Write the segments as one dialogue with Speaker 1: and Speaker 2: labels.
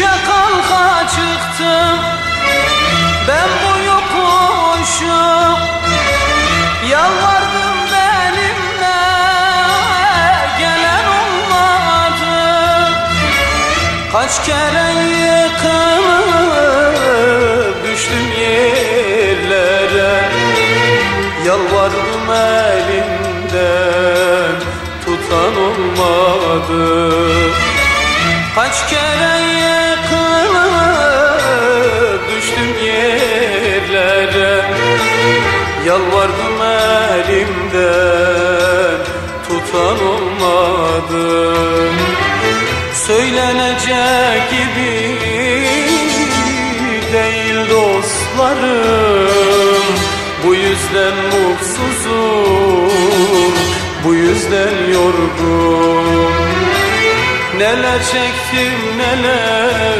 Speaker 1: Düşe kalka çıktım. Ben bu yokuşu Yalvardım benimle. Gelen olmadı. Kaç kere yıkılıp Düştüm yerlere. Yalvardım elimden Tutan olmadı. Kaç kere tutan olmadı.
Speaker 2: Söylenecek gibi değil dostlarım. Bu yüzden mutsuzum, bu yüzden yorgun Neler çektim neler,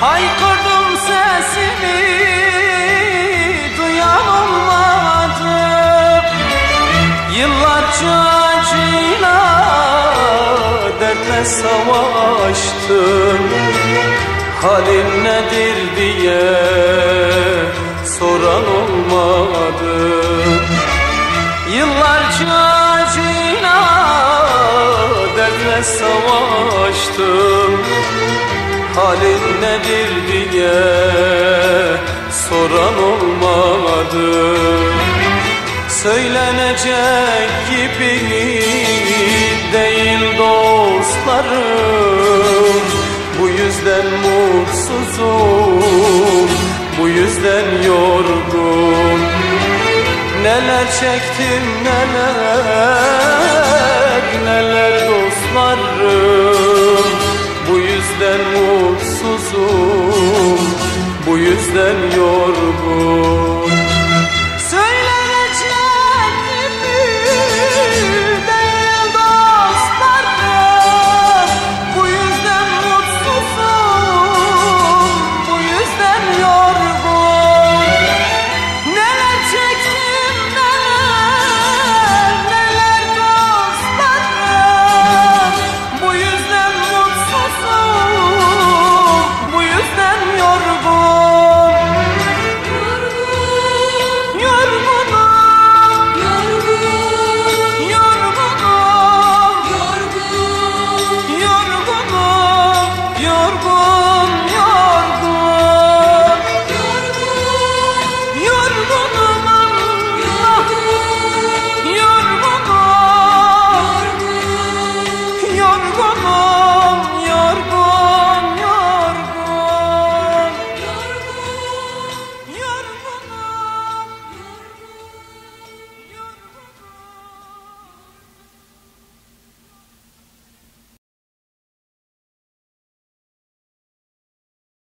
Speaker 2: Haykırdım sesimi duyan olmadı. Yıllarca acıyla dertle savaştım. Halin nedir diye soran olmadı. Yıllarca acıyla dertle savaştım. Halin olmadı Söylenecek gibi değil dostlarım. Bu yüzden mutsuzum, bu yüzden yorgun. Neler çektim neler neler dostlarım. Bu yüzden mutsuzum bu yüzden yorgun